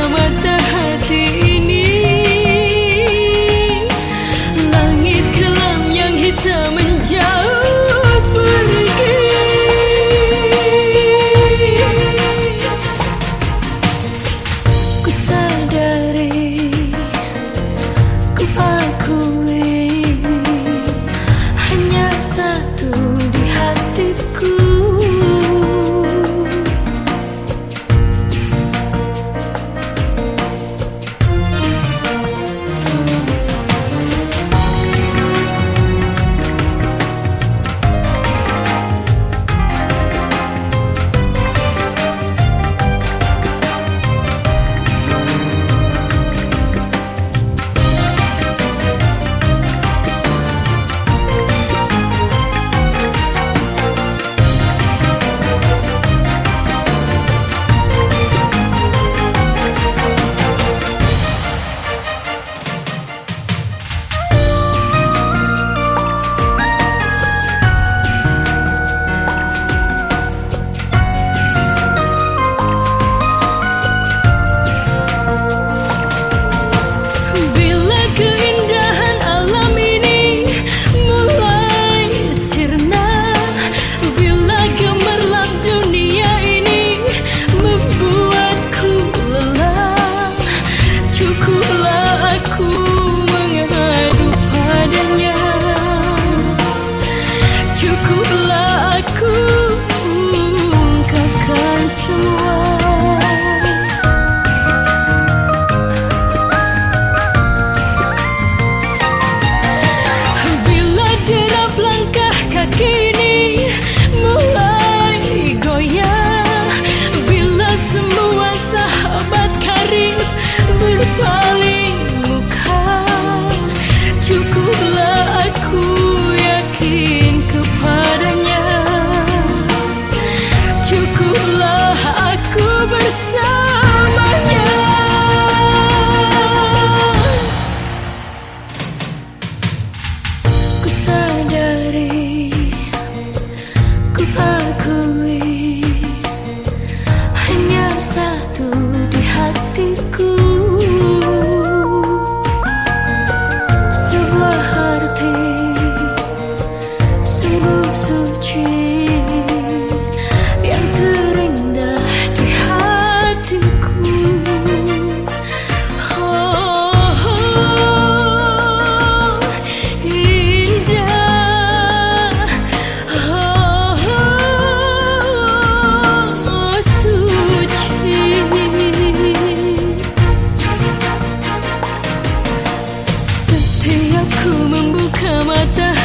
to Aku membuka mata